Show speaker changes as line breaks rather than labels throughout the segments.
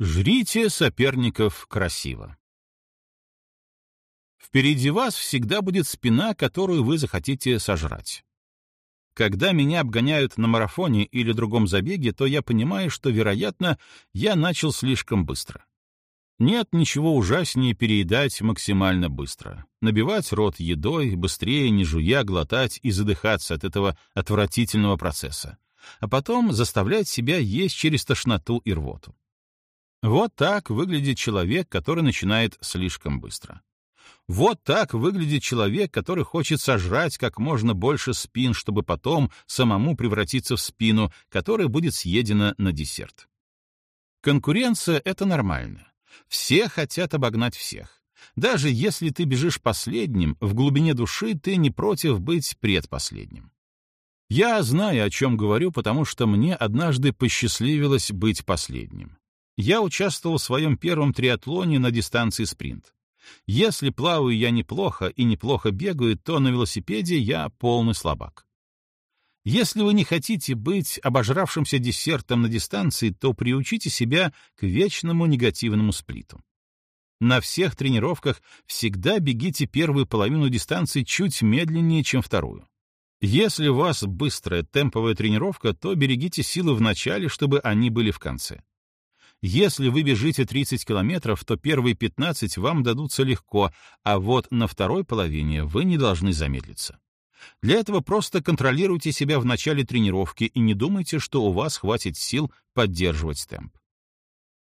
Жрите соперников красиво. Впереди вас всегда будет спина, которую вы захотите сожрать. Когда меня обгоняют на марафоне или другом забеге, то я понимаю, что, вероятно, я начал слишком быстро. Нет ничего ужаснее переедать максимально быстро. Набивать рот едой, быстрее, не жуя, глотать и задыхаться от этого отвратительного процесса. А потом заставлять себя есть через тошноту и рвоту. Вот так выглядит человек, который начинает слишком быстро. Вот так выглядит человек, который хочет сожрать как можно больше спин, чтобы потом самому превратиться в спину, которая будет съедена на десерт. Конкуренция — это нормально. Все хотят обогнать всех. Даже если ты бежишь последним, в глубине души ты не против быть предпоследним. Я знаю, о чем говорю, потому что мне однажды посчастливилось быть последним я участвовал в своем первом триатлоне на дистанции спринт. Если плаваю я неплохо и неплохо бегаю, то на велосипеде я полный слабак. Если вы не хотите быть обожравшимся десертом на дистанции, то приучите себя к вечному негативному сплиту. На всех тренировках всегда бегите первую половину дистанции чуть медленнее, чем вторую. Если у вас быстрая темповая тренировка, то берегите силы в начале, чтобы они были в конце. Если вы бежите 30 километров, то первые 15 вам дадутся легко, а вот на второй половине вы не должны замедлиться. Для этого просто контролируйте себя в начале тренировки и не думайте, что у вас хватит сил поддерживать темп.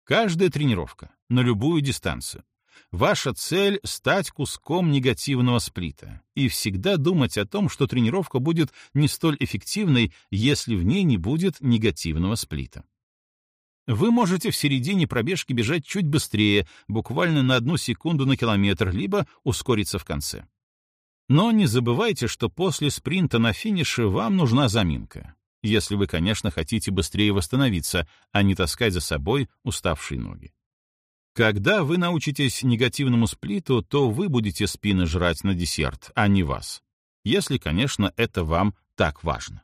Каждая тренировка, на любую дистанцию. Ваша цель — стать куском негативного сплита и всегда думать о том, что тренировка будет не столь эффективной, если в ней не будет негативного сплита. Вы можете в середине пробежки бежать чуть быстрее, буквально на одну секунду на километр, либо ускориться в конце. Но не забывайте, что после спринта на финише вам нужна заминка, если вы, конечно, хотите быстрее восстановиться, а не таскать за собой уставшие ноги. Когда вы научитесь негативному сплиту, то вы будете спины жрать на десерт, а не вас. Если, конечно, это вам так важно.